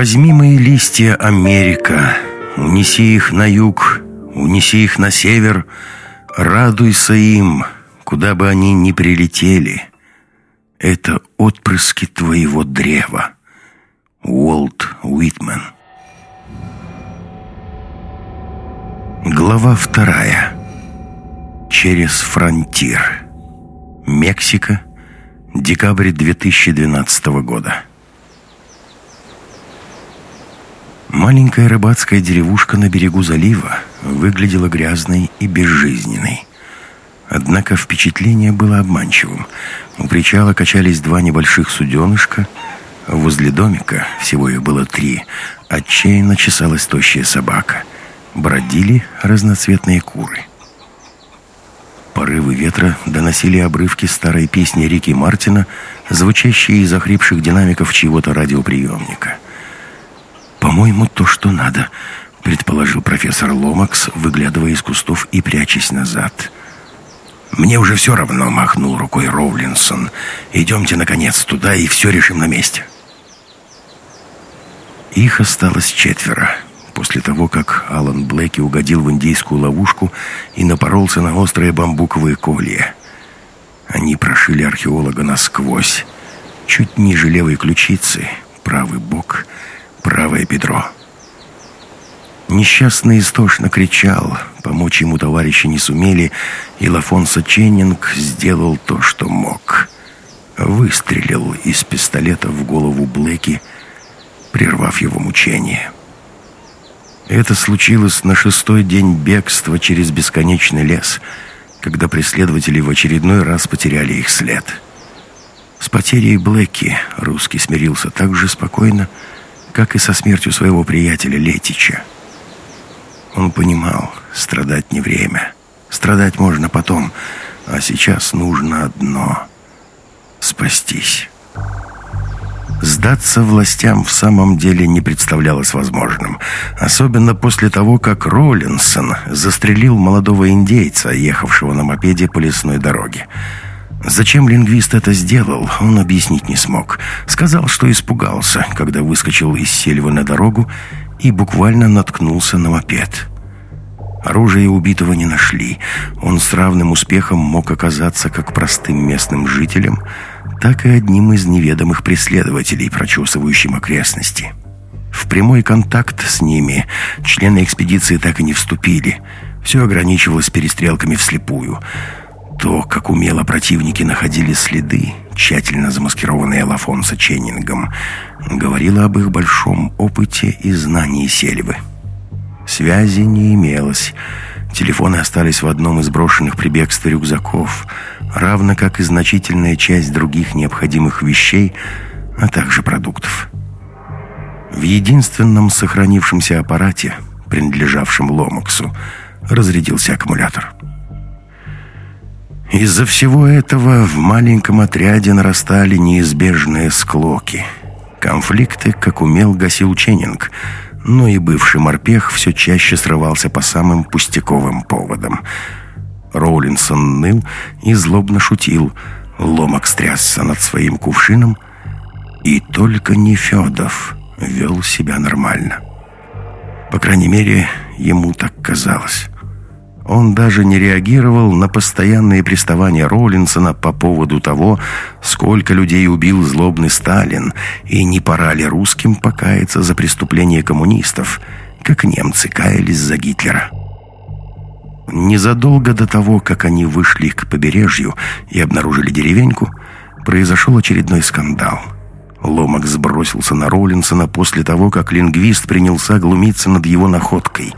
Возьми мои листья, Америка, унеси их на юг, унеси их на север, радуйся им, куда бы они ни прилетели. Это отпрыски твоего древа. Уолт Уитмен. Глава вторая. Через фронтир. Мексика. Декабрь 2012 года. Маленькая рыбацкая деревушка на берегу залива выглядела грязной и безжизненной. Однако впечатление было обманчивым. У причала качались два небольших суденышка. Возле домика, всего их было три, отчаянно чесалась тощая собака. Бродили разноцветные куры. Порывы ветра доносили обрывки старой песни Рики Мартина, звучащие из охрипших динамиков чьего-то радиоприемника. «По-моему, то, что надо», — предположил профессор Ломакс, выглядывая из кустов и прячась назад. «Мне уже все равно», — махнул рукой Роулинсон. «Идемте, наконец, туда и все решим на месте». Их осталось четверо после того, как Алан Блэки угодил в индейскую ловушку и напоролся на острые бамбуковые колья. Они прошили археолога насквозь, чуть ниже левой ключицы, правый бок, правое бедро. Несчастный истошно кричал, помочь ему товарищи не сумели, и Лафонсо Ченнинг сделал то, что мог. Выстрелил из пистолета в голову Блэки, прервав его мучение. Это случилось на шестой день бегства через бесконечный лес, когда преследователи в очередной раз потеряли их след. С потерей Блэки русский смирился так же спокойно, как и со смертью своего приятеля Летича. Он понимал, страдать не время. Страдать можно потом, а сейчас нужно одно — спастись. Сдаться властям в самом деле не представлялось возможным, особенно после того, как Роллинсон застрелил молодого индейца, ехавшего на мопеде по лесной дороге. Зачем лингвист это сделал, он объяснить не смог. Сказал, что испугался, когда выскочил из сельвы на дорогу и буквально наткнулся на мопед. Оружие убитого не нашли. Он с равным успехом мог оказаться как простым местным жителем – так и одним из неведомых преследователей, прочесывающим окрестности. В прямой контакт с ними члены экспедиции так и не вступили. Все ограничивалось перестрелками вслепую. То, как умело противники находили следы, тщательно замаскированные Лафонсо Ченнингом, говорило об их большом опыте и знании сельвы. Связи не имелось. Телефоны остались в одном из брошенных при бегстве рюкзаков – равно как и значительная часть других необходимых вещей, а также продуктов. В единственном сохранившемся аппарате, принадлежавшем Ломаксу, разрядился аккумулятор. Из-за всего этого в маленьком отряде нарастали неизбежные склоки. Конфликты, как умел, гасил Ченнинг, но и бывший морпех все чаще срывался по самым пустяковым поводам – Роулинсон ныл и злобно шутил. Ломак стрясся над своим кувшином, и только не Федов вел себя нормально. По крайней мере, ему так казалось. Он даже не реагировал на постоянные приставания Роулинсона по поводу того, сколько людей убил злобный Сталин, и не пора ли русским покаяться за преступление коммунистов, как немцы каялись за Гитлера. Незадолго до того, как они вышли к побережью и обнаружили деревеньку, произошел очередной скандал. Ломак сбросился на Роллинсона после того, как лингвист принялся глумиться над его находкой.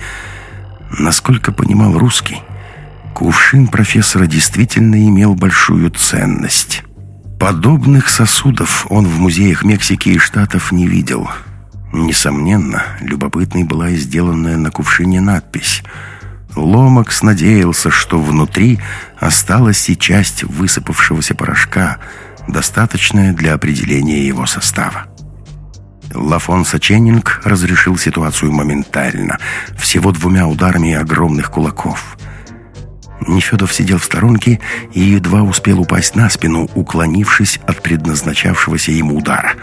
Насколько понимал русский, кувшин профессора действительно имел большую ценность. Подобных сосудов он в музеях Мексики и Штатов не видел. Несомненно, любопытной была и сделанная на кувшине надпись – Ломакс надеялся, что внутри осталась и часть высыпавшегося порошка, достаточная для определения его состава. Лафонсо Ченнинг разрешил ситуацию моментально, всего двумя ударами огромных кулаков. Нефедов сидел в сторонке и едва успел упасть на спину, уклонившись от предназначавшегося ему удара.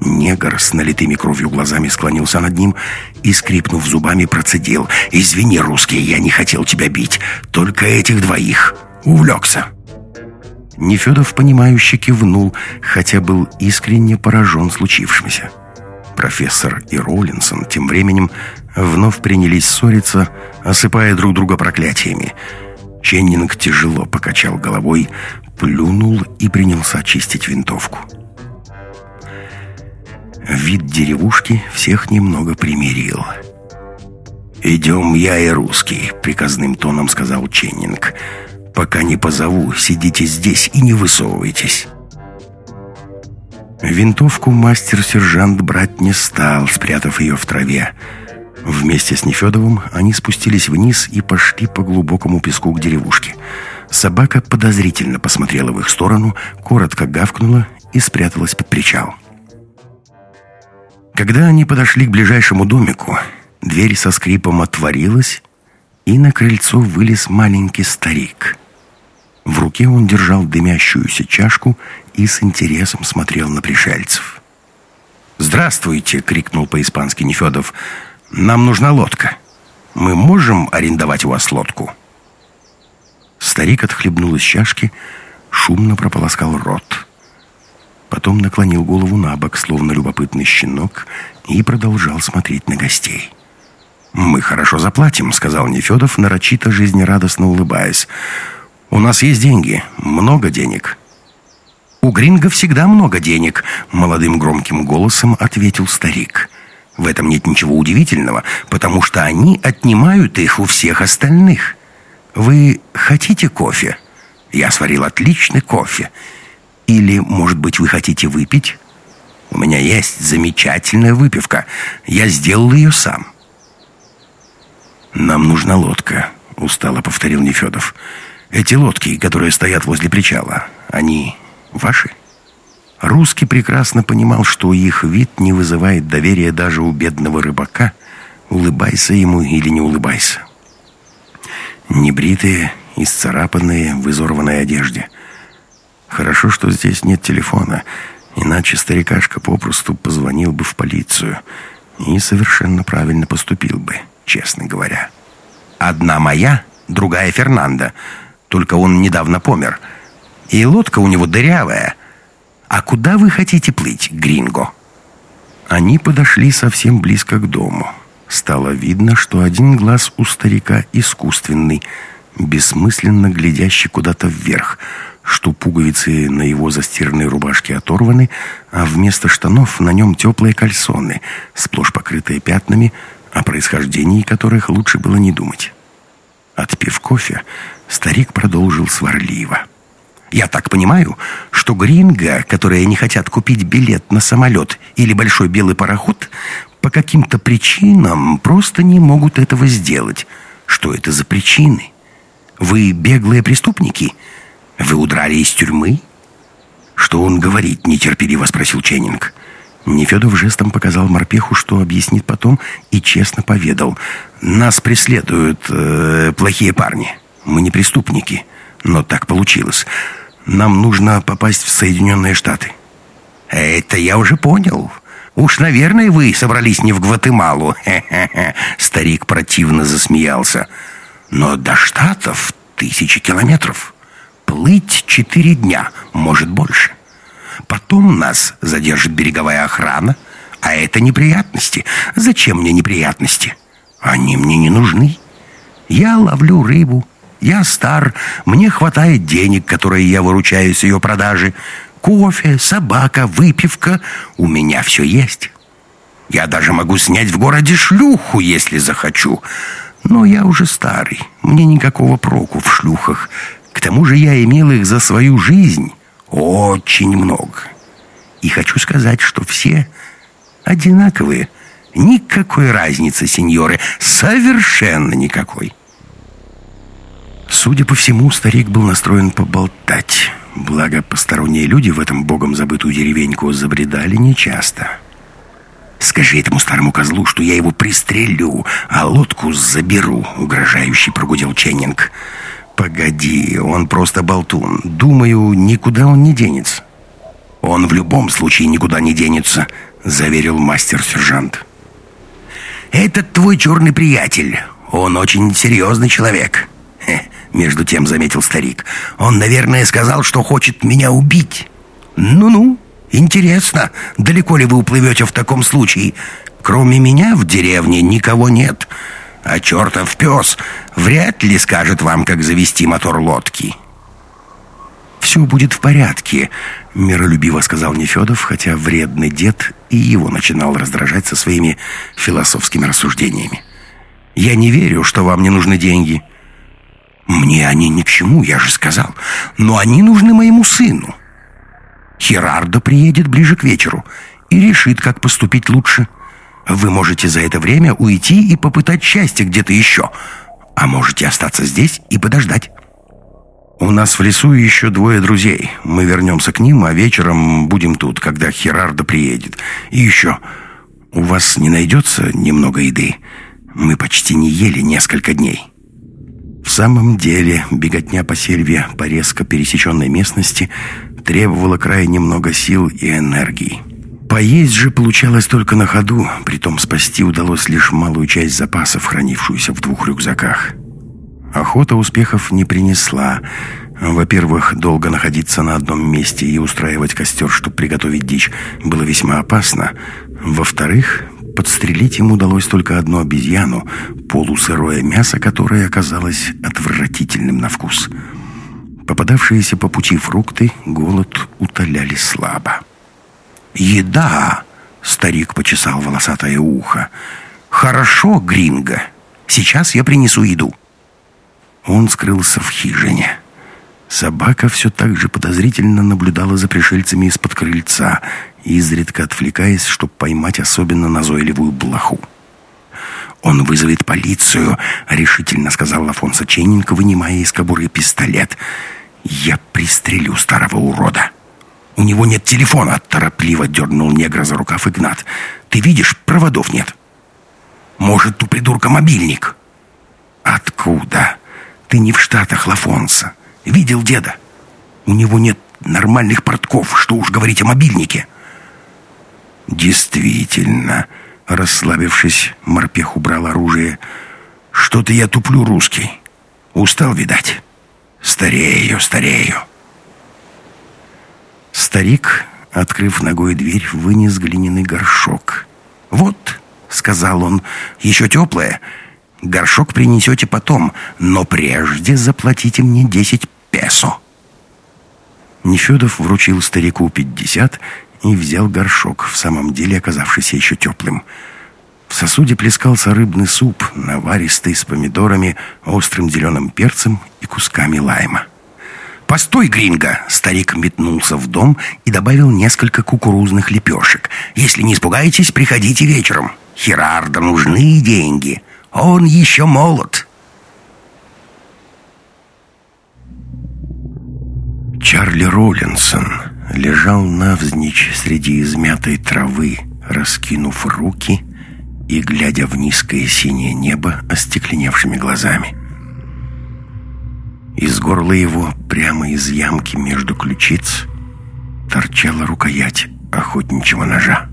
Негр с налитыми кровью глазами склонился над ним и, скрипнув зубами, процедил. «Извини, русский, я не хотел тебя бить. Только этих двоих. Увлекся». Нефедов, понимающе кивнул, хотя был искренне поражен случившимся. Профессор и Роллинсон тем временем вновь принялись ссориться, осыпая друг друга проклятиями. Ченнинг тяжело покачал головой, плюнул и принялся чистить винтовку. Вид деревушки всех немного примирил. «Идем я и русский», — приказным тоном сказал Ченнинг. «Пока не позову, сидите здесь и не высовывайтесь». Винтовку мастер-сержант брать не стал, спрятав ее в траве. Вместе с Нефедовым они спустились вниз и пошли по глубокому песку к деревушке. Собака подозрительно посмотрела в их сторону, коротко гавкнула и спряталась под причал. Когда они подошли к ближайшему домику, дверь со скрипом отворилась, и на крыльцо вылез маленький старик. В руке он держал дымящуюся чашку и с интересом смотрел на пришельцев. «Здравствуйте!» — крикнул по-испански Нефедов. «Нам нужна лодка. Мы можем арендовать у вас лодку?» Старик отхлебнул из чашки, шумно прополоскал рот. Потом наклонил голову на бок, словно любопытный щенок, и продолжал смотреть на гостей. «Мы хорошо заплатим», — сказал Нефедов, нарочито жизнерадостно улыбаясь. «У нас есть деньги, много денег». «У Гринга всегда много денег», — молодым громким голосом ответил старик. «В этом нет ничего удивительного, потому что они отнимают их у всех остальных. Вы хотите кофе? Я сварил отличный кофе. Или, может быть, вы хотите выпить? У меня есть замечательная выпивка. Я сделал ее сам. Нам нужна лодка, устало повторил Нефедов. Эти лодки, которые стоят возле причала, они ваши? Русский прекрасно понимал, что их вид не вызывает доверия даже у бедного рыбака. Улыбайся ему или не улыбайся. Небритые, исцарапанные, в изорванной одежде – Хорошо, что здесь нет телефона, иначе старикашка попросту позвонил бы в полицию и совершенно правильно поступил бы, честно говоря. Одна моя, другая Фернанда, только он недавно помер. И лодка у него дырявая. А куда вы хотите плыть, Гринго? Они подошли совсем близко к дому. Стало видно, что один глаз у старика искусственный, бессмысленно глядящий куда-то вверх – что пуговицы на его застиранной рубашке оторваны, а вместо штанов на нем теплые кальсоны, сплошь покрытые пятнами, о происхождении которых лучше было не думать. Отпив кофе, старик продолжил сварливо. «Я так понимаю, что гринго, которые не хотят купить билет на самолет или большой белый пароход, по каким-то причинам просто не могут этого сделать. Что это за причины? Вы беглые преступники?» Вы удрали из тюрьмы? Что он говорит? Нетерпеливо спросил Ченнинг. Нефедов жестом показал морпеху, что объяснит потом, и честно поведал. «Нас преследуют э, плохие парни. Мы не преступники, но так получилось. Нам нужно попасть в Соединенные Штаты». «Это я уже понял. Уж, наверное, вы собрались не в Гватемалу». Старик противно засмеялся. «Но до Штатов тысячи километров». Плыть четыре дня, может больше. Потом нас задержит береговая охрана, а это неприятности. Зачем мне неприятности? Они мне не нужны. Я ловлю рыбу, я стар, мне хватает денег, которые я выручаю с ее продажи. Кофе, собака, выпивка, у меня все есть. Я даже могу снять в городе шлюху, если захочу. Но я уже старый, мне никакого проку в шлюхах. К тому же я имел их за свою жизнь очень много. И хочу сказать, что все одинаковые. Никакой разницы, сеньоры, совершенно никакой. Судя по всему, старик был настроен поболтать. Благо, посторонние люди в этом богом забытую деревеньку забредали нечасто. «Скажи этому старому козлу, что я его пристрелю, а лодку заберу», — угрожающий прогудел Ченнинг. «Погоди, он просто болтун. Думаю, никуда он не денется». «Он в любом случае никуда не денется», — заверил мастер-сержант. «Этот твой черный приятель. Он очень серьезный человек». Хе, между тем заметил старик. «Он, наверное, сказал, что хочет меня убить». «Ну-ну, интересно, далеко ли вы уплывете в таком случае? Кроме меня в деревне никого нет, а чертов пес вряд ли скажет вам, как завести мотор лодки». «Все будет в порядке», — миролюбиво сказал Нефедов, хотя вредный дед и его начинал раздражать со своими философскими рассуждениями. «Я не верю, что вам не нужны деньги». «Мне они ни к чему, я же сказал. Но они нужны моему сыну». Херардо приедет ближе к вечеру и решит, как поступить лучше. Вы можете за это время уйти и попытать счастье где-то еще, а можете остаться здесь и подождать. У нас в лесу еще двое друзей. Мы вернемся к ним, а вечером будем тут, когда Херардо приедет. И еще, у вас не найдется немного еды? Мы почти не ели несколько дней». В самом деле, беготня по сельве по резко пересеченной местности требовала крайне много сил и энергии. Поесть же получалось только на ходу, притом спасти удалось лишь малую часть запасов, хранившуюся в двух рюкзаках. Охота успехов не принесла. Во-первых, долго находиться на одном месте и устраивать костер, чтобы приготовить дичь, было весьма опасно. Во-вторых, подстрелить ему удалось только одну обезьяну, полусырое мясо, которое оказалось отвратительным на вкус. Попадавшиеся по пути фрукты голод утоляли слабо. «Еда!» — старик почесал волосатое ухо. «Хорошо, Гринго. Сейчас я принесу еду». Он скрылся в хижине. Собака все так же подозрительно наблюдала за пришельцами из-под крыльца, изредка отвлекаясь, чтобы поймать особенно назойливую блоху. «Он вызовет полицию», — решительно сказал Афонсо Ченненко, вынимая из кобуры пистолет. «Я пристрелю старого урода». «У него нет телефона», — торопливо дернул негра за рукав Игнат. «Ты видишь, проводов нет». «Может, у придурка мобильник?» «Откуда? Ты не в Штатах, Лафонса. Видел деда? У него нет нормальных портков, что уж говорить о мобильнике». «Действительно», — расслабившись, морпех убрал оружие. «Что-то я туплю, русский. Устал, видать. Старею, старею». Старик, открыв ногой дверь, вынес глиняный горшок. «Вот», — сказал он, — «еще теплое. Горшок принесете потом, но прежде заплатите мне десять песо». Нефедов вручил старику пятьдесят и взял горшок, в самом деле оказавшийся еще теплым. В сосуде плескался рыбный суп, наваристый с помидорами, острым зеленым перцем и кусками лайма. «Постой, Гринго!» Старик метнулся в дом и добавил несколько кукурузных лепешек. «Если не испугаетесь, приходите вечером. Херарда нужны деньги. Он еще молод». Чарли Роллинсон лежал навзничь среди измятой травы, раскинув руки и глядя в низкое синее небо остекленевшими глазами. Из горла его, прямо из ямки между ключиц, торчала рукоять охотничьего ножа.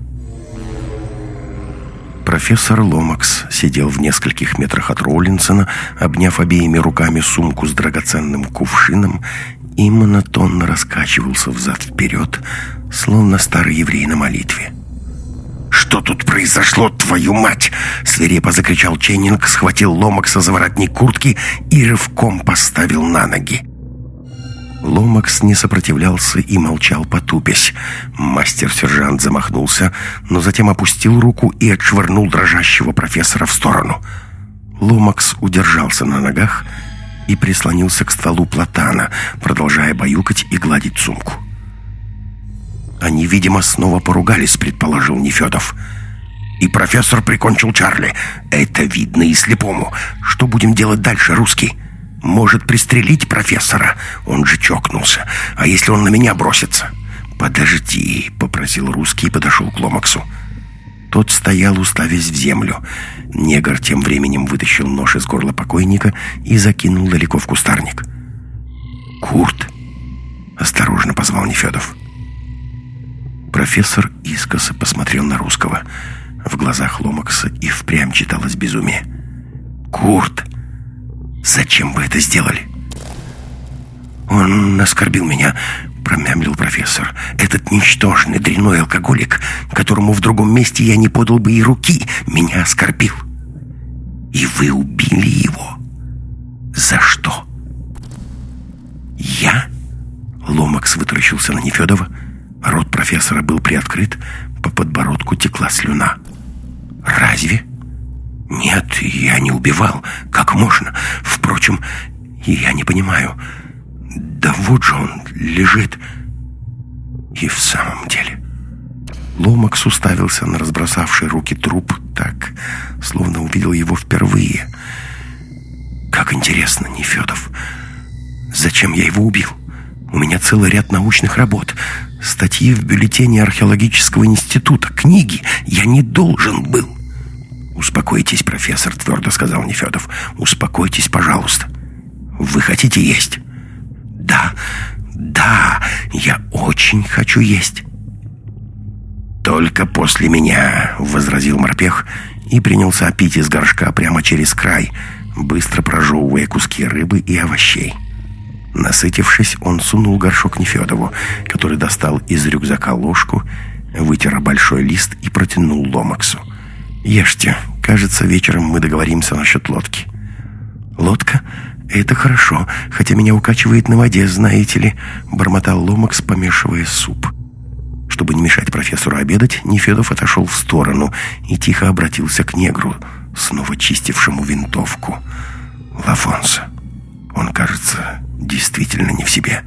Профессор Ломакс сидел в нескольких метрах от Роллинсона, обняв обеими руками сумку с драгоценным кувшином и монотонно раскачивался взад-вперед, словно старый еврей на молитве. «Что тут произошло, твою мать?» Свирепо закричал Ченнинг, схватил Ломакса за воротник куртки и рывком поставил на ноги. Ломакс не сопротивлялся и молчал потупясь. Мастер-сержант замахнулся, но затем опустил руку и отшвырнул дрожащего профессора в сторону. Ломакс удержался на ногах и прислонился к стволу платана, продолжая баюкать и гладить сумку. Они, видимо, снова поругались, предположил Нефедов. И профессор прикончил Чарли. Это видно и слепому. Что будем делать дальше, русский? Может пристрелить профессора? Он же чокнулся. А если он на меня бросится? Подожди, попросил русский и подошел к Ломаксу. Тот стоял, уставясь в землю. Негр тем временем вытащил нож из горла покойника и закинул далеко в кустарник. «Курт!» — осторожно позвал Нефедов. Профессор искоса посмотрел на русского. В глазах Ломакса и впрямь читалось безумие. «Курт, зачем вы это сделали?» «Он оскорбил меня», — промямлил профессор. «Этот ничтожный дряной алкоголик, которому в другом месте я не подал бы и руки, меня оскорбил. И вы убили его. За что?» «Я?» Ломакс вытаращился на Нефедова. Рот профессора был приоткрыт, по подбородку текла слюна. «Разве?» «Нет, я не убивал. Как можно? Впрочем, я не понимаю. Да вот же он лежит. И в самом деле...» Ломакс уставился на разбросавший руки труп так, словно увидел его впервые. «Как интересно, Нефедов, зачем я его убил?» У меня целый ряд научных работ, статьи в бюллетене археологического института, книги. Я не должен был. «Успокойтесь, профессор», — твердо сказал Нефедов. «Успокойтесь, пожалуйста. Вы хотите есть?» «Да, да, я очень хочу есть». «Только после меня», — возразил морпех и принялся пить из горшка прямо через край, быстро прожевывая куски рыбы и овощей. Насытившись, он сунул горшок Нефедову, который достал из рюкзака ложку, вытер большой лист и протянул Ломаксу. «Ешьте. Кажется, вечером мы договоримся насчет лодки». «Лодка? Это хорошо, хотя меня укачивает на воде, знаете ли», — бормотал Ломакс, помешивая суп. Чтобы не мешать профессору обедать, Нефедов отошел в сторону и тихо обратился к негру, снова чистившему винтовку. «Лафонсо, он, кажется, действительно не в себе.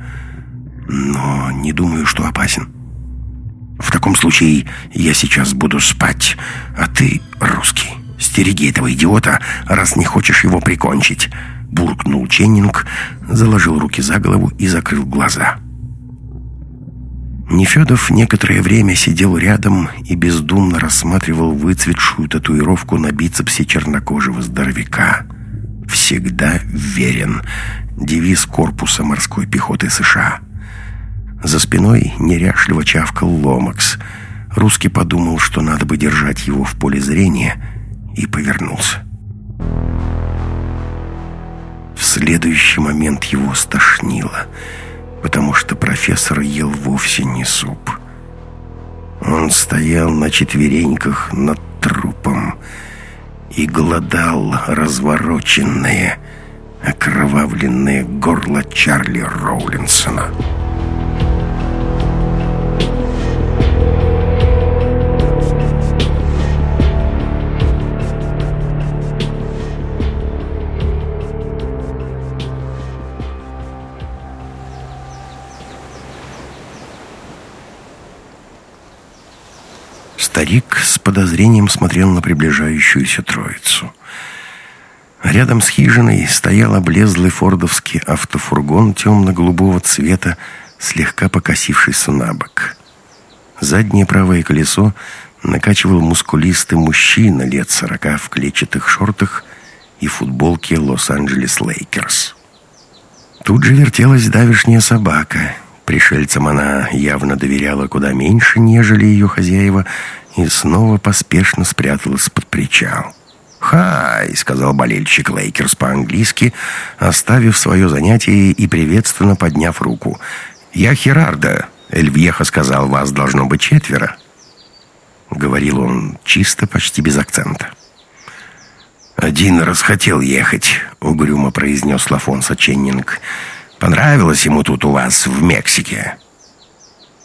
Но не думаю, что опасен. В таком случае я сейчас буду спать, а ты, русский, стереги этого идиота, раз не хочешь его прикончить. Буркнул Ченнинг, заложил руки за голову и закрыл глаза. Нефедов некоторое время сидел рядом и бездумно рассматривал выцветшую татуировку на бицепсе чернокожего здоровяка. «Всегда верен», девиз корпуса морской пехоты США. За спиной неряшливо чавкал Ломакс. Русский подумал, что надо бы держать его в поле зрения, и повернулся. Следующий момент его стошнило, потому что профессор ел вовсе не суп. Он стоял на четвереньках над трупом и голодал развороченное, окровавленное горло Чарли Роулинсона. Старик с подозрением смотрел на приближающуюся троицу — Рядом с хижиной стоял облезлый фордовский автофургон темно-голубого цвета, слегка покосившийся на бок. Заднее правое колесо накачивал мускулистый мужчина лет сорока в клетчатых шортах и футболке «Лос-Анджелес Лейкерс». Тут же вертелась давишняя собака. Пришельцам она явно доверяла куда меньше, нежели ее хозяева, и снова поспешно спряталась под причал. «Хай!» — сказал болельщик Лейкерс по-английски, оставив свое занятие и приветственно подняв руку. «Я Херардо. El viejo сказал, вас должно быть четверо». Говорил он чисто, почти без акцента. «Один раз хотел ехать», — угрюмо произнес Лафонсо Ченнинг. «Понравилось ему тут у вас, в Мексике».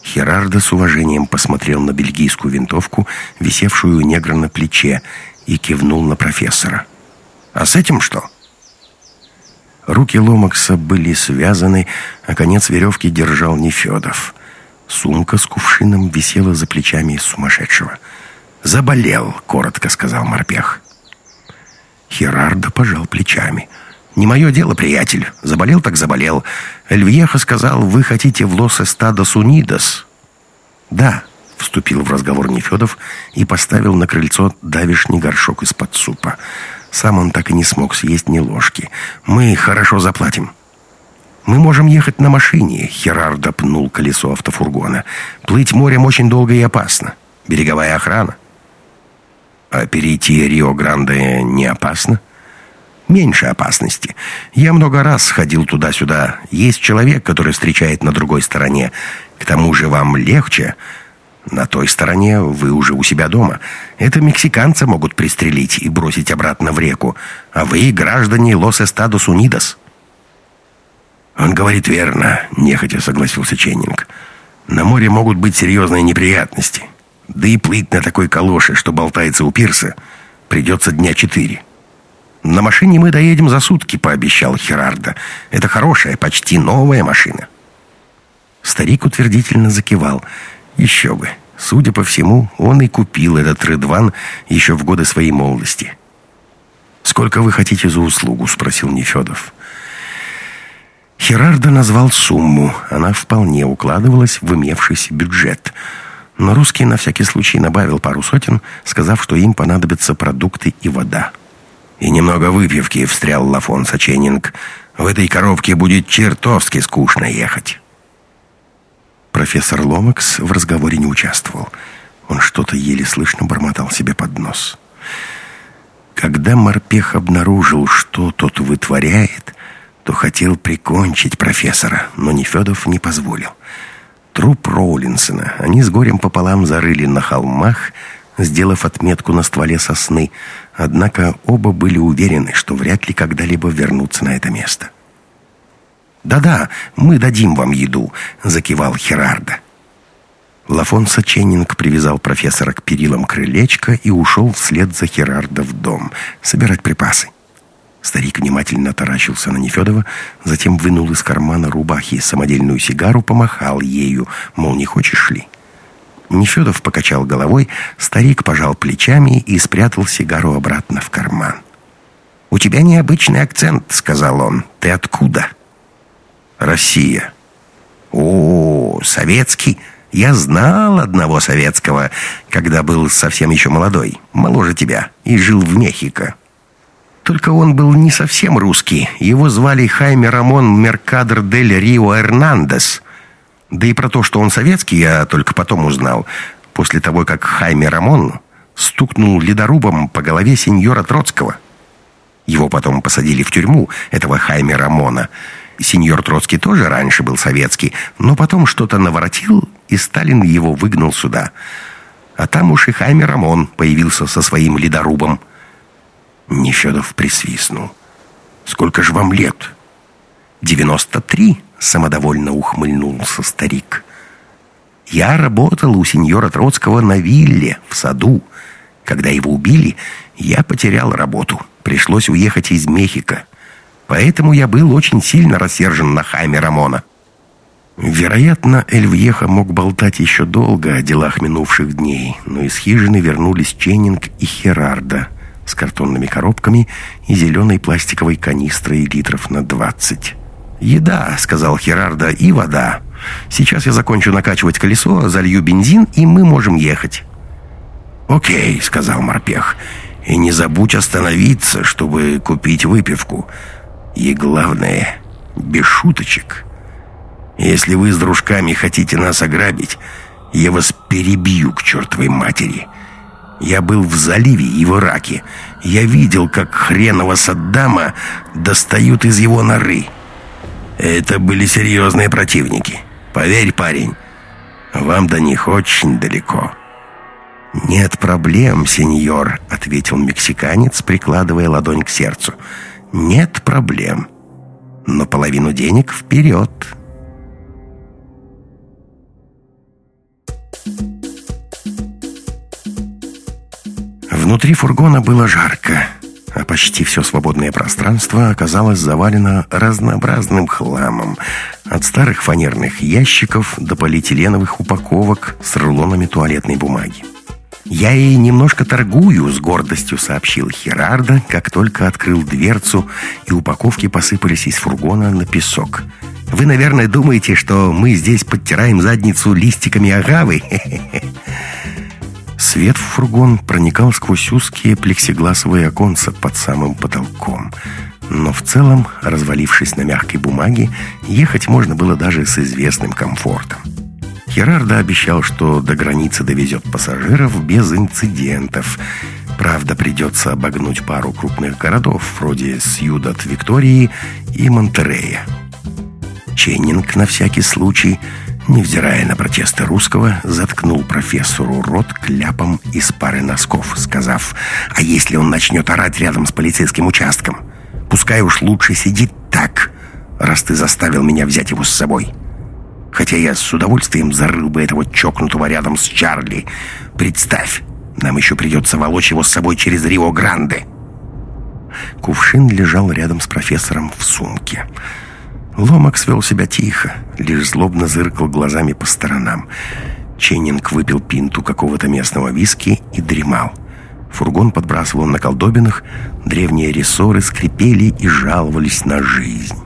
Херардо с уважением посмотрел на бельгийскую винтовку, висевшую у негра на плече, и кивнул на профессора. «А с этим что?» Руки Ломакса были связаны, а конец веревки держал Нефедов. Сумка с кувшином висела за плечами сумасшедшего. «Заболел», — коротко сказал морпех. Херардо пожал плечами. «Не мое дело, приятель. Заболел так заболел. Эльвьеха сказал, вы хотите в Лос-Эстадос Унидос». «Да», вступил в разговор Нефедов и поставил на крыльцо давишний горшок из-под супа. Сам он так и не смог съесть ни ложки. «Мы хорошо заплатим». «Мы можем ехать на машине», — Херардо пнул колесо автофургона. «Плыть морем очень долго и опасно. Береговая охрана». «А перейти Рио-Гранде не опасно?» «Меньше опасности. Я много раз ходил туда-сюда. Есть человек, который встречает на другой стороне. К тому же вам легче. На той стороне вы уже у себя дома. Это мексиканцы могут пристрелить и бросить обратно в реку. А вы граждане los Estados Unidos». «Он говорит верно», — нехотя согласился Ченнинг. «На море могут быть серьезные неприятности. Да и плыть на такой калоше, что болтается у пирса, придется дня четыре». «На машине мы доедем за сутки», — пообещал Херардо. «Это хорошая, почти новая машина». Старик утвердительно закивал. «Еще бы. Судя по всему, он и купил этот Рыдван еще в годы своей молодости». «Сколько вы хотите за услугу?» — спросил Нефедов. Херардо назвал сумму. Она вполне укладывалась в имевшийся бюджет. Но русский на всякий случай добавил пару сотен, сказав, что им понадобятся продукты и вода. «И немного выпивки», — встрял Лафон Саченинг. «В этой коробке будет чертовски скучно ехать». Профессор Ломакс в разговоре не участвовал. Он что-то еле слышно бормотал себе под нос. Когда морпех обнаружил, что тот вытворяет, то хотел прикончить профессора, но Нефедов не позволил. Труп Роулинсона они с горем пополам зарыли на холмах, сделав отметку на стволе сосны, однако оба были уверены, что вряд ли когда-либо вернутся на это место. «Да-да, мы дадим вам еду», — закивал Херарда. Лафонсо Ченнинг привязал профессора к перилам крылечка и ушел вслед за Херардо в дом собирать припасы. Старик внимательно таращился на Нефедова, затем вынул из кармана рубахи самодельную сигару, помахал ею, мол, не хочешь ли? Нефедов покачал головой, старик пожал плечами и спрятал сигару обратно в карман. «У тебя необычный акцент», — сказал он. «Ты откуда?» «Россия». «О, советский. Я знал одного советского, когда был совсем еще молодой, моложе тебя, и жил в Мехико». Только он был не совсем русский. Его звали Хайме Рамон Меркадер дель Рио Эрнандес. Да и про то, что он советский, я только потом узнал. После того, как Хайме Рамон стукнул ледорубом по голове сеньора Троцкого. Его потом посадили в тюрьму, этого Хайме Рамона. Сеньор Троцкий тоже раньше был советский, но потом что-то наворотил, и Сталин его выгнал сюда. А там уж и Хайме Рамон появился со своим ледорубом – Нефедов присвистнул. «Сколько же вам лет?» «Девяносто три», — самодовольно ухмыльнулся старик. «Я работал у сеньора Троцкого на вилле, в саду. Когда его убили, я потерял работу. Пришлось уехать из Мехико. Поэтому я был очень сильно рассержен на Хайме Рамона». Вероятно, Эльвьеха мог болтать еще долго о делах минувших дней, но из хижины вернулись Ченнинг и Херарда — с картонными коробками и зеленой пластиковой канистрой литров на двадцать. «Еда», — сказал Херардо, — «и вода. Сейчас я закончу накачивать колесо, залью бензин, и мы можем ехать». «Окей», — сказал морпех, — «и не забудь остановиться, чтобы купить выпивку. И главное, без шуточек. Если вы с дружками хотите нас ограбить, я вас перебью к чертовой матери». Я был в заливе и в Ираке. Я видел, как хреново Саддама достают из его норы. Это были серьезные противники. Поверь, парень, вам до них очень далеко». «Нет проблем, сеньор», — ответил мексиканец, прикладывая ладонь к сердцу. «Нет проблем. Но половину денег вперед». Внутри фургона было жарко, а почти все свободное пространство оказалось завалено разнообразным хламом, от старых фанерных ящиков до полиэтиленовых упаковок с рулонами туалетной бумаги. «Я ей немножко торгую», — с гордостью сообщил Херарда, как только открыл дверцу, и упаковки посыпались из фургона на песок. «Вы, наверное, думаете, что мы здесь подтираем задницу листиками агавы?» Свет в фургон проникал сквозь узкие плексигласовые оконца под самым потолком. Но в целом, развалившись на мягкой бумаге, ехать можно было даже с известным комфортом. Херардо обещал, что до границы довезет пассажиров без инцидентов. Правда, придется обогнуть пару крупных городов, вроде Сьюдат Виктории и Монтерея. Ченнинг на всякий случай, невзирая на протесты русского, заткнул профессору рот кляпом из пары носков, сказав, «А если он начнет орать рядом с полицейским участком? Пускай уж лучше сидит так, раз ты заставил меня взять его с собой. Хотя я с удовольствием зарыл бы этого чокнутого рядом с Чарли. Представь, нам еще придется волочь его с собой через Рио-Гранде». Кувшин лежал рядом с профессором в сумке. Ломакс вел себя тихо, лишь злобно зыркал глазами по сторонам. Ченнинг выпил пинту какого-то местного виски и дремал. Фургон подбрасывал на колдобинах, древние рессоры скрипели и жаловались на жизнь.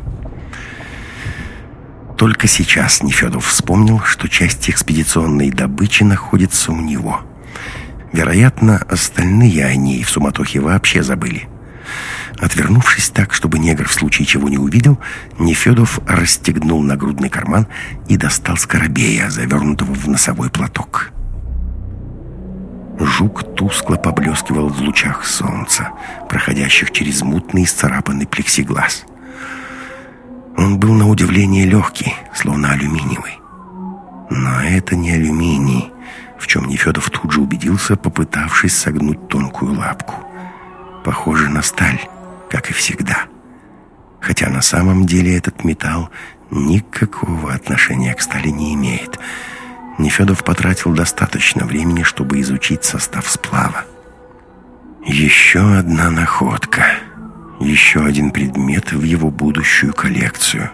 Только сейчас Нефедов вспомнил, что часть экспедиционной добычи находится у него. Вероятно, остальные они в суматохе вообще забыли. Отвернувшись так, чтобы негр в случае чего не увидел, Нефедов расстегнул нагрудный карман и достал скоробея, завернутого в носовой платок. Жук тускло поблескивал в лучах солнца, проходящих через мутный исцарапанный плексиглаз. Он был на удивление легкий, словно алюминиевый. Но это не алюминий, в чем Нефедов тут же убедился, попытавшись согнуть тонкую лапку. Похоже на сталь как и всегда. Хотя на самом деле этот металл никакого отношения к стали не имеет. Нефедов потратил достаточно времени, чтобы изучить состав сплава. Еще одна находка. Еще один предмет в его будущую коллекцию.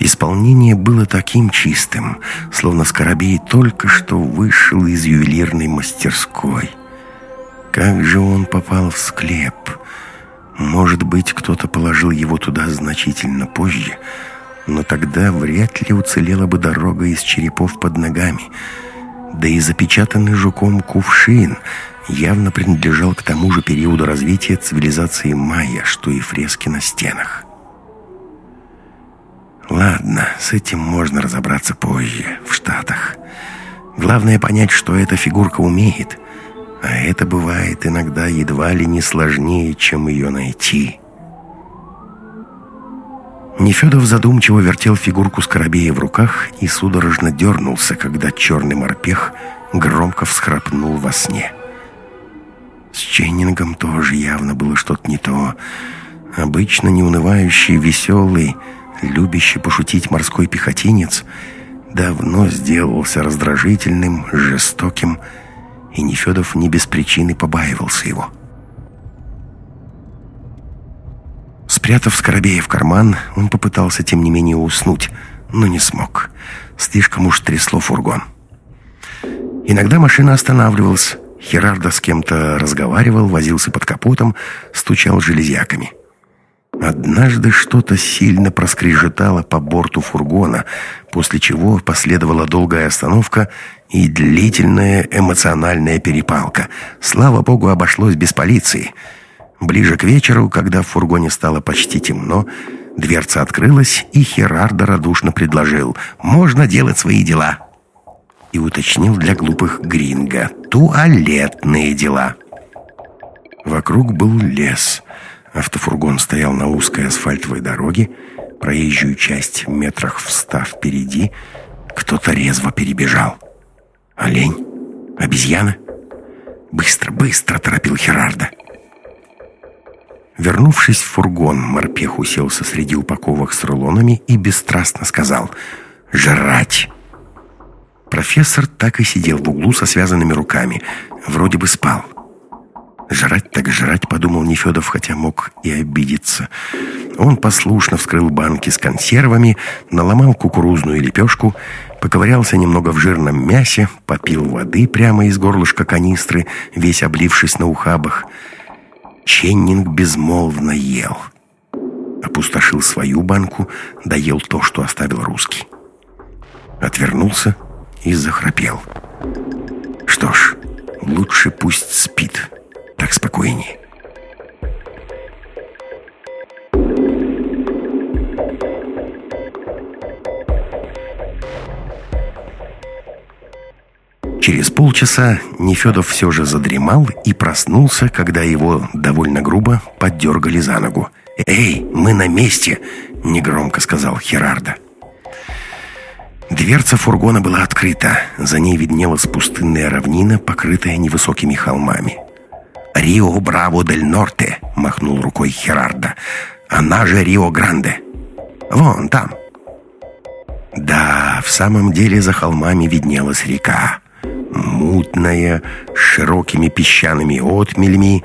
Исполнение было таким чистым, словно Скоробей только что вышел из ювелирной мастерской – как же он попал в склеп? Может быть, кто-то положил его туда значительно позже, но тогда вряд ли уцелела бы дорога из черепов под ногами. Да и запечатанный жуком кувшин явно принадлежал к тому же периоду развития цивилизации майя, что и фрески на стенах. Ладно, с этим можно разобраться позже, в Штатах. Главное понять, что эта фигурка умеет — а это бывает иногда едва ли не сложнее, чем ее найти. Нефедов задумчиво вертел фигурку скоробея в руках и судорожно дернулся, когда черный морпех громко всхрапнул во сне. С Ченнингом тоже явно было что-то не то. Обычно неунывающий, веселый, любящий пошутить морской пехотинец давно сделался раздражительным, жестоким, и Нефедов не без причины побаивался его. Спрятав Скоробея в карман, он попытался, тем не менее, уснуть, но не смог. Слишком уж трясло фургон. Иногда машина останавливалась. Херардо с кем-то разговаривал, возился под капотом, стучал железяками. Однажды что-то сильно проскрежетало по борту фургона, после чего последовала долгая остановка и длительная эмоциональная перепалка. Слава богу, обошлось без полиции. Ближе к вечеру, когда в фургоне стало почти темно, дверца открылась, и Херардо радушно предложил «Можно делать свои дела». И уточнил для глупых гринго «Туалетные дела». Вокруг был лес. Автофургон стоял на узкой асфальтовой дороге, проезжую часть метрах встав впереди, кто-то резво перебежал. Олень? Обезьяна? Быстро, быстро, торопил Херарда. Вернувшись в фургон, морпех уселся среди упаковок с рулонами и бесстрастно сказал «Жрать!». Профессор так и сидел в углу со связанными руками, вроде бы спал. «Жрать так жрать», — подумал Нефедов, хотя мог и обидеться. Он послушно вскрыл банки с консервами, наломал кукурузную лепешку, поковырялся немного в жирном мясе, попил воды прямо из горлышка канистры, весь облившись на ухабах. Ченнинг безмолвно ел. Опустошил свою банку, доел то, что оставил русский. Отвернулся и захрапел. Что ж, лучше пусть спит, так спокойнее. Через полчаса Нефедов все же задремал и проснулся, когда его довольно грубо поддергали за ногу. «Эй, мы на месте!» — негромко сказал Херарда. Дверца фургона была открыта. За ней виднелась пустынная равнина, покрытая невысокими холмами. «Рио Браво дель Норте», — махнул рукой Херарда. «Она же Рио Гранде. Вон там». Да, в самом деле за холмами виднелась река. Мутная, с широкими песчаными отмелями.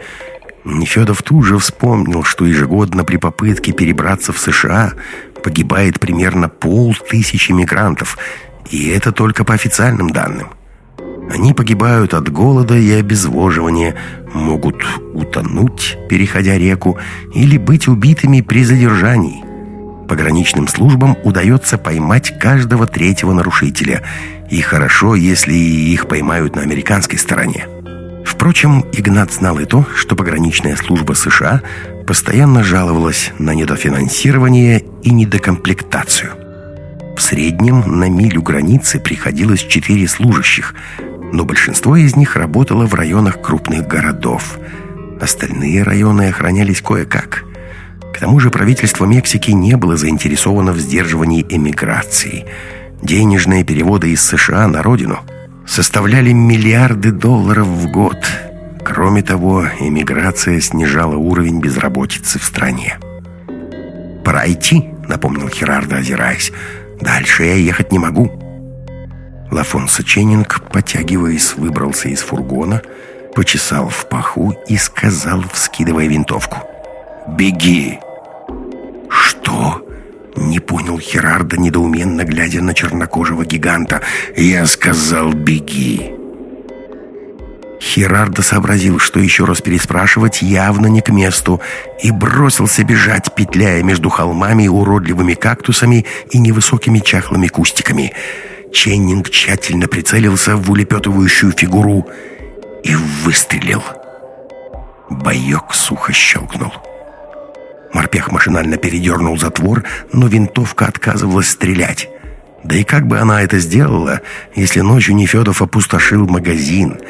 Нефедов тут же вспомнил, что ежегодно при попытке перебраться в США погибает примерно полтысячи мигрантов, и это только по официальным данным. Они погибают от голода и обезвоживания, могут утонуть, переходя реку, или быть убитыми при задержании. Пограничным службам удается поймать каждого третьего нарушителя, и хорошо, если их поймают на американской стороне. Впрочем, Игнат знал и то, что пограничная служба США постоянно жаловалась на недофинансирование и недокомплектацию. В среднем на милю границы приходилось четыре служащих, но большинство из них работало в районах крупных городов. Остальные районы охранялись кое-как. К тому же правительство Мексики не было заинтересовано в сдерживании эмиграции. Денежные переводы из США на родину составляли миллиарды долларов в год – Кроме того, эмиграция снижала уровень безработицы в стране. «Пора идти», — напомнил Херардо, озираясь. «Дальше я ехать не могу». Лафонсо Ченнинг, потягиваясь, выбрался из фургона, почесал в паху и сказал, вскидывая винтовку. «Беги!» «Что?» — не понял Херардо, недоуменно глядя на чернокожего гиганта. «Я сказал, беги!» Херардо сообразил, что еще раз переспрашивать явно не к месту, и бросился бежать, петляя между холмами, уродливыми кактусами и невысокими чахлыми кустиками. Ченнинг тщательно прицелился в улепетывающую фигуру и выстрелил. Боек сухо щелкнул. Морпех машинально передернул затвор, но винтовка отказывалась стрелять. Да и как бы она это сделала, если ночью Нефедов опустошил магазин —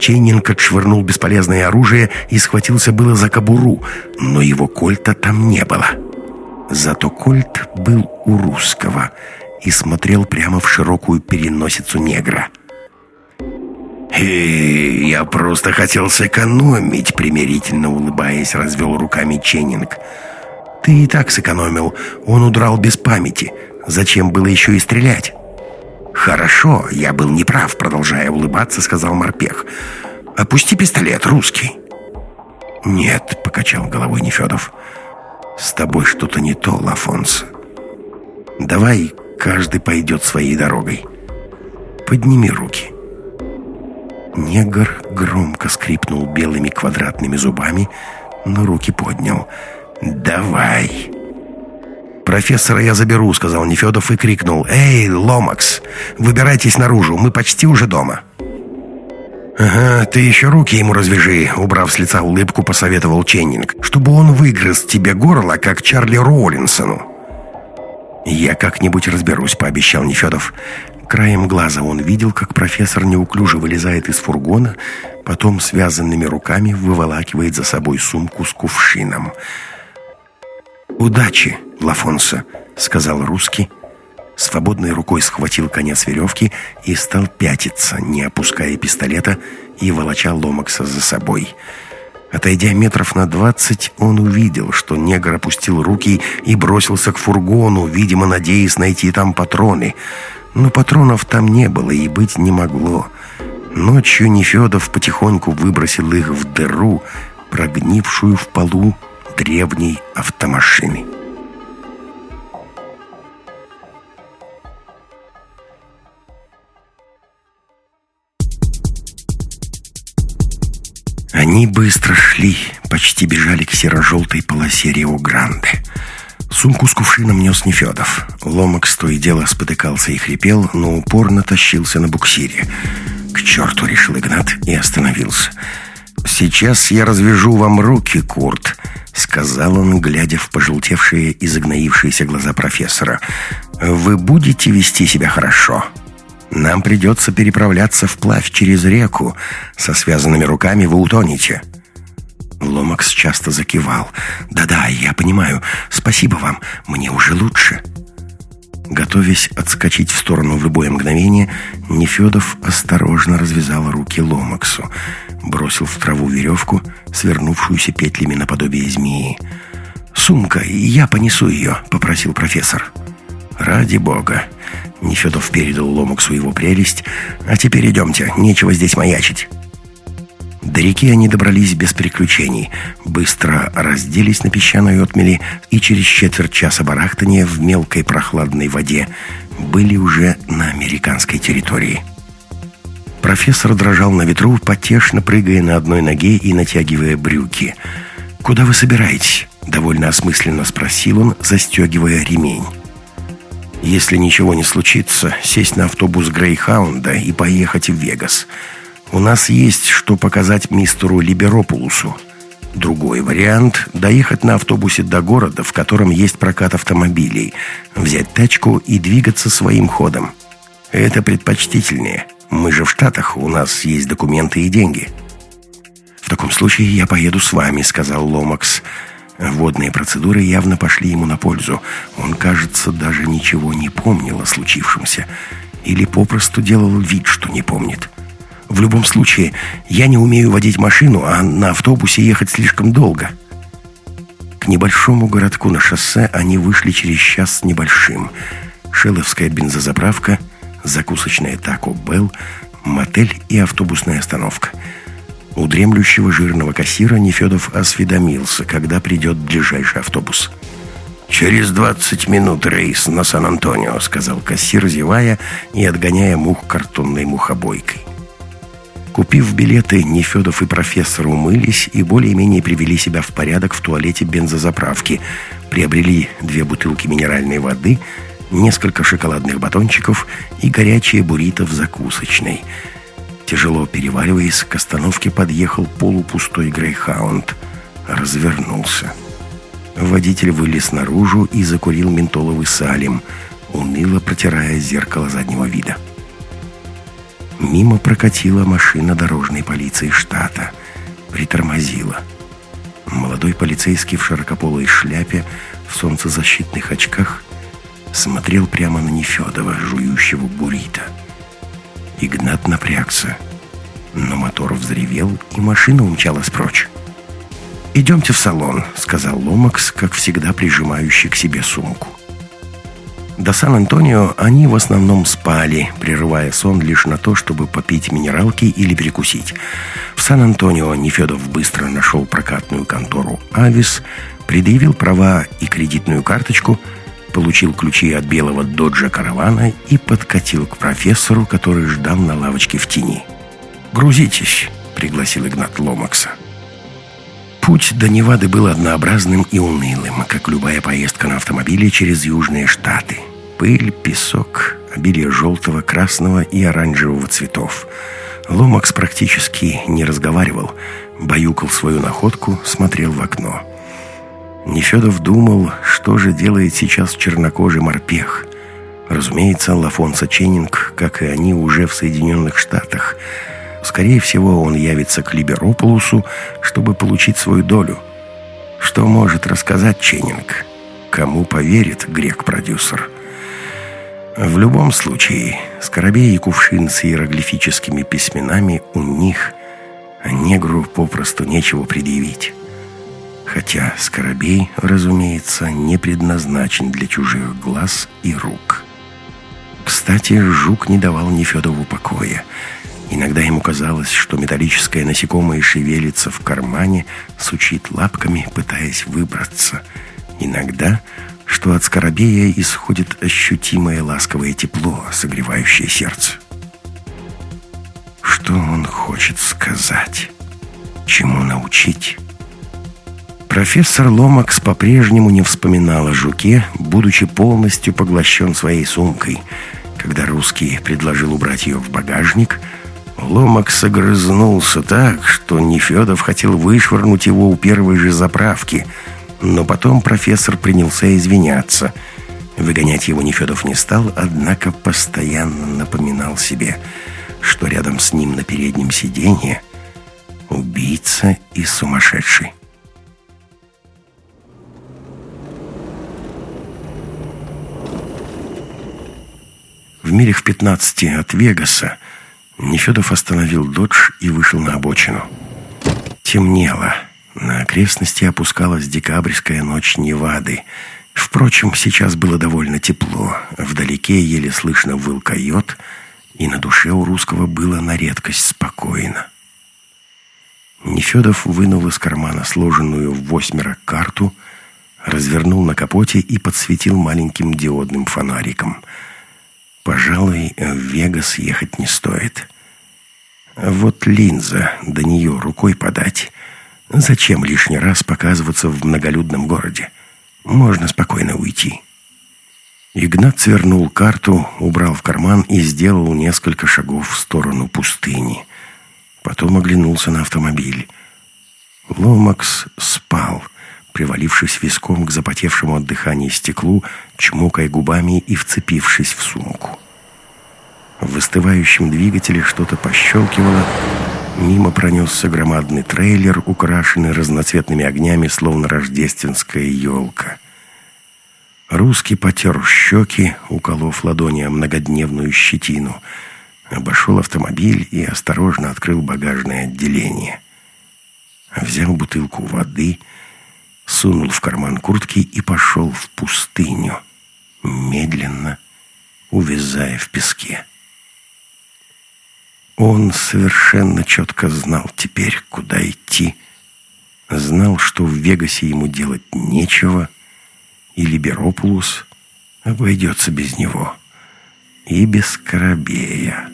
Ченнинг отшвырнул бесполезное оружие и схватился было за кобуру, но его кольта там не было. Зато кольт был у русского и смотрел прямо в широкую переносицу негра. «Эй, я просто хотел сэкономить», — примирительно улыбаясь, развел руками Ченнинг. «Ты и так сэкономил. Он удрал без памяти. Зачем было еще и стрелять?» «Хорошо, я был неправ», — продолжая улыбаться, сказал Морпех. «Опусти пистолет, русский». «Нет», — покачал головой Нефедов. «С тобой что-то не то, Лафонс. Давай каждый пойдет своей дорогой. Подними руки». Негр громко скрипнул белыми квадратными зубами, но руки поднял. «Давай!» «Профессора я заберу», — сказал Нефедов и крикнул. «Эй, Ломакс, выбирайтесь наружу, мы почти уже дома». «Ага, ты еще руки ему развяжи», — убрав с лица улыбку, посоветовал Ченнинг, «чтобы он выгрыз тебе горло, как Чарли Роулинсону». «Я как-нибудь разберусь», — пообещал Нефедов. Краем глаза он видел, как профессор неуклюже вылезает из фургона, потом связанными руками выволакивает за собой сумку с кувшином. «Удачи!» Лафонсо», — сказал русский, свободной рукой схватил конец веревки и стал пятиться, не опуская пистолета и волоча Ломакса за собой. Отойдя метров на двадцать, он увидел, что негр опустил руки и бросился к фургону, видимо, надеясь найти там патроны. Но патронов там не было и быть не могло. Ночью Нефедов потихоньку выбросил их в дыру, прогнившую в полу древней автомашины. Они быстро шли, почти бежали к серо-желтой полосе Рио-Гранде. Сумку с кувшином нес Нефедов. Ломок с то и дело спотыкался и хрипел, но упорно тащился на буксире. «К черту!» — решил Игнат и остановился. «Сейчас я развяжу вам руки, Курт», — сказал он, глядя в пожелтевшие и загноившиеся глаза профессора. «Вы будете вести себя хорошо. Нам придется переправляться вплавь через реку. Со связанными руками вы утонете». Ломакс часто закивал. «Да-да, я понимаю. Спасибо вам. Мне уже лучше». Готовясь отскочить в сторону в любое мгновение, Нефедов осторожно развязал руки Ломаксу, бросил в траву веревку, свернувшуюся петлями наподобие змеи. «Сумка, я понесу ее», — попросил профессор. «Ради бога!» Нефедов передал Ломаксу его прелесть. «А теперь идемте, нечего здесь маячить». До реки они добрались без приключений, быстро разделись на песчаной отмели и через четверть часа барахтания в мелкой прохладной воде были уже на американской территории. Профессор дрожал на ветру, потешно прыгая на одной ноге и натягивая брюки. «Куда вы собираетесь?» — довольно осмысленно спросил он, застегивая ремень. «Если ничего не случится, сесть на автобус Грейхаунда и поехать в Вегас». У нас есть что показать мистеру Либеропулусу. Другой вариант – доехать на автобусе до города, в котором есть прокат автомобилей, взять тачку и двигаться своим ходом. Это предпочтительнее. Мы же в Штатах, у нас есть документы и деньги. «В таком случае я поеду с вами», – сказал Ломакс. Водные процедуры явно пошли ему на пользу. Он, кажется, даже ничего не помнил о случившемся. Или попросту делал вид, что не помнит. В любом случае, я не умею водить машину, а на автобусе ехать слишком долго. К небольшому городку на шоссе они вышли через час с небольшим. Шеловская бензозаправка, закусочная Тако Белл, мотель и автобусная остановка. У дремлющего жирного кассира Нефедов осведомился, когда придет ближайший автобус. «Через двадцать минут рейс на Сан-Антонио», — сказал кассир, зевая и отгоняя мух картонной мухобойкой. Купив билеты, Нефедов и профессор умылись и более-менее привели себя в порядок в туалете бензозаправки. Приобрели две бутылки минеральной воды, несколько шоколадных батончиков и горячие буррито закусочной. Тяжело переваливаясь, к остановке подъехал полупустой грейхаунд. Развернулся. Водитель вылез наружу и закурил ментоловый салим, уныло протирая зеркало заднего вида. Мимо прокатила машина дорожной полиции штата. Притормозила. Молодой полицейский в широкополой шляпе, в солнцезащитных очках, смотрел прямо на Нефедова, жующего буррито. Игнат напрягся, но мотор взревел, и машина умчалась прочь. «Идемте в салон», — сказал Ломакс, как всегда прижимающий к себе сумку. До Сан-Антонио они в основном спали, прерывая сон лишь на то, чтобы попить минералки или перекусить. В Сан-Антонио Нефедов быстро нашел прокатную контору «Авис», предъявил права и кредитную карточку, получил ключи от белого доджа каравана и подкатил к профессору, который ждал на лавочке в тени. «Грузитесь», — пригласил Игнат Ломакса. Путь до Невады был однообразным и унылым, как любая поездка на автомобиле через Южные Штаты — Пыль, песок, обилие желтого, красного и оранжевого цветов. Ломакс практически не разговаривал, баюкал свою находку, смотрел в окно. Нефедов думал, что же делает сейчас чернокожий морпех. Разумеется, Лафонса Ченнинг, как и они, уже в Соединенных Штатах. Скорее всего, он явится к Либерополусу, чтобы получить свою долю. Что может рассказать Ченнинг? Кому поверит грек-продюсер? В любом случае, скоробей и кувшин с иероглифическими письменами у них, а негру попросту нечего предъявить. Хотя скоробей, разумеется, не предназначен для чужих глаз и рук. Кстати, жук не давал Нефедову покоя. Иногда ему казалось, что металлическое насекомое шевелится в кармане, сучит лапками, пытаясь выбраться. Иногда что от скоробея исходит ощутимое ласковое тепло, согревающее сердце. Что он хочет сказать? Чему научить? Профессор Ломакс по-прежнему не вспоминал о жуке, будучи полностью поглощен своей сумкой. Когда русский предложил убрать ее в багажник, Ломакс огрызнулся так, что Нефедов хотел вышвырнуть его у первой же заправки – но потом профессор принялся извиняться. Выгонять его Нефедов не стал, однако постоянно напоминал себе, что рядом с ним на переднем сиденье убийца и сумасшедший. В милях в 15 от Вегаса Нефедов остановил «Додж» и вышел на обочину. Темнело. На окрестности опускалась декабрьская ночь Невады. Впрочем, сейчас было довольно тепло. Вдалеке еле слышно выл койот, и на душе у русского было на редкость спокойно. Нефедов вынул из кармана сложенную в восьмеро карту, развернул на капоте и подсветил маленьким диодным фонариком — Пожалуй, в Вегас ехать не стоит. Вот линза, до нее рукой подать. Зачем лишний раз показываться в многолюдном городе? Можно спокойно уйти. Игнат свернул карту, убрал в карман и сделал несколько шагов в сторону пустыни. Потом оглянулся на автомобиль. Ломакс спал, привалившись виском к запотевшему от дыхания стеклу, чмокая губами и вцепившись в сумку. В выстывающем двигателе что-то пощелкивало. Мимо пронесся громадный трейлер, украшенный разноцветными огнями, словно рождественская елка. Русский потер щеки, уколов ладони о многодневную щетину. Обошел автомобиль и осторожно открыл багажное отделение. Взял бутылку воды — сунул в карман куртки и пошел в пустыню, медленно увязая в песке. Он совершенно четко знал теперь, куда идти. Знал, что в Вегасе ему делать нечего, и Либеропулус обойдется без него. И без Корабея.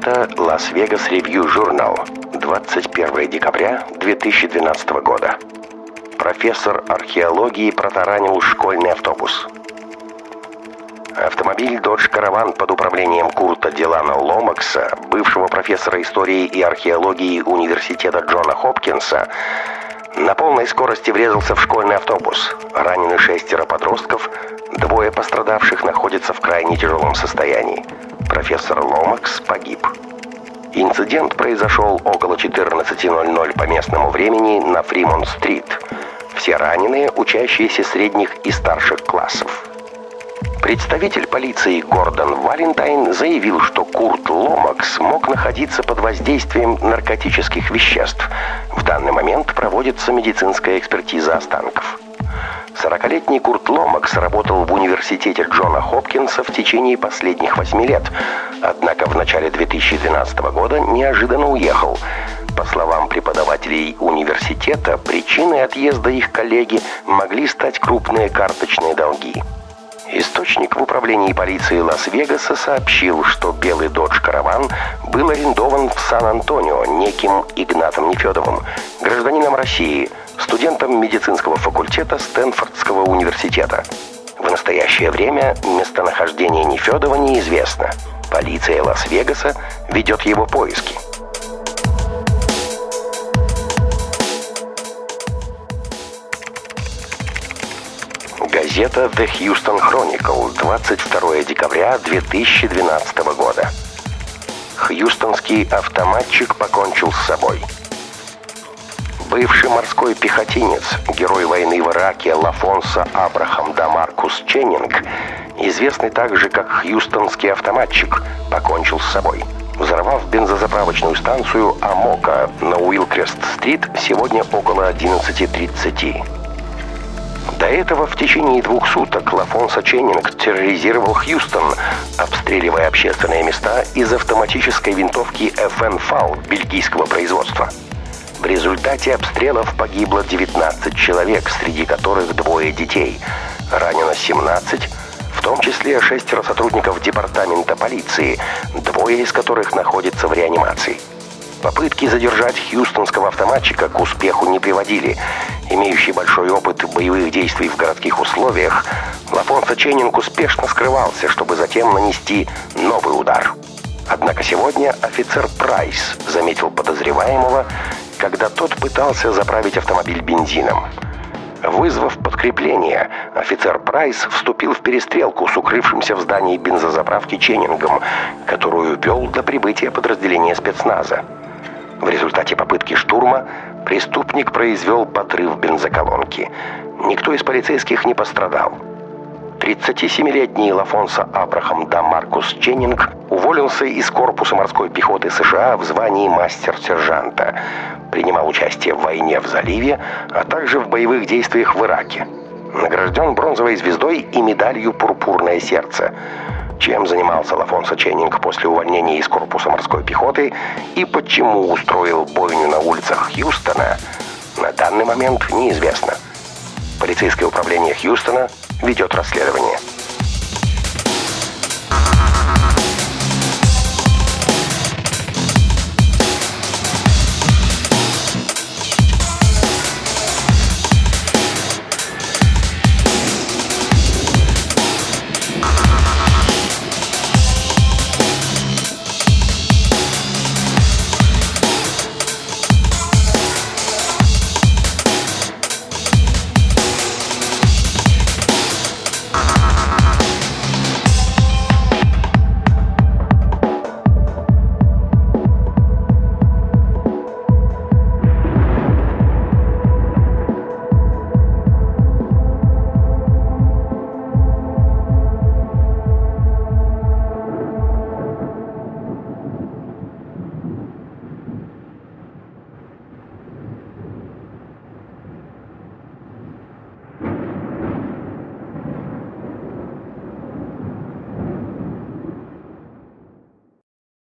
Газета «Лас-Вегас Ревью Журнал», 21 декабря 2012 года. Профессор археологии протаранил школьный автобус. Автомобиль Dodge Caravan под управлением Курта Дилана Ломакса, бывшего профессора истории и археологии университета Джона Хопкинса, на полной скорости врезался в школьный автобус. Ранены шестеро подростков, двое пострадавших находятся в крайне тяжелом состоянии профессор Ломакс погиб. Инцидент произошел около 14.00 по местному времени на Фримонт-стрит. Все раненые – учащиеся средних и старших классов. Представитель полиции Гордон Валентайн заявил, что Курт Ломакс мог находиться под воздействием наркотических веществ. В данный момент проводится медицинская экспертиза останков. 40-летний Курт Ломакс работал в университете Джона Хопкинса в течение последних восьми лет, однако в начале 2012 года неожиданно уехал. По словам преподавателей университета, причиной отъезда их коллеги могли стать крупные карточные долги. Источник в управлении полиции Лас-Вегаса сообщил, что белый Dodge Караван был арендован в Сан-Антонио неким Игнатом Нефедовым, гражданином России, студентом медицинского факультета Стэнфордского университета. В настоящее время местонахождение Нефедова неизвестно. Полиция Лас-Вегаса ведет его поиски. Газета The Houston Chronicle, 22 декабря 2012 года. Хьюстонский автоматчик покончил с собой. Бывший морской пехотинец, герой войны в Ираке Лафонсо Абрахам Дамаркус Ченнинг, известный также как Хьюстонский автоматчик, покончил с собой. Взорвав бензозаправочную станцию Амоко на Уилкрест-стрит сегодня около 11.30. До этого в течение двух суток Лафонсо Ченнинг терроризировал Хьюстон, обстреливая общественные места из автоматической винтовки FN FAL бельгийского производства. В результате обстрелов погибло 19 человек, среди которых двое детей. Ранено 17, в том числе шестеро сотрудников департамента полиции, двое из которых находятся в реанимации. Попытки задержать хьюстонского автоматчика к успеху не приводили. Имеющий большой опыт боевых действий в городских условиях, Лафонсо Ченнинг успешно скрывался, чтобы затем нанести новый удар. Однако сегодня офицер Прайс заметил подозреваемого, когда тот пытался заправить автомобиль бензином. Вызвав подкрепление, офицер Прайс вступил в перестрелку с укрывшимся в здании бензозаправки Ченнингом, которую вел до прибытия подразделения спецназа. В результате попытки штурма преступник произвел подрыв бензоколонки. Никто из полицейских не пострадал. 37-летний Лафонсо Абрахам да Маркус Ченнинг уволился из корпуса морской пехоты США в звании мастер-сержанта. Принимал участие в войне в заливе, а также в боевых действиях в Ираке. Награжден бронзовой звездой и медалью «Пурпурное сердце». Чем занимался Лафонсо Ченнинг после увольнения из корпуса морской пехоты и почему устроил бойню на улицах Хьюстона, на данный момент неизвестно. Полицейское управление Хьюстона ведет расследование.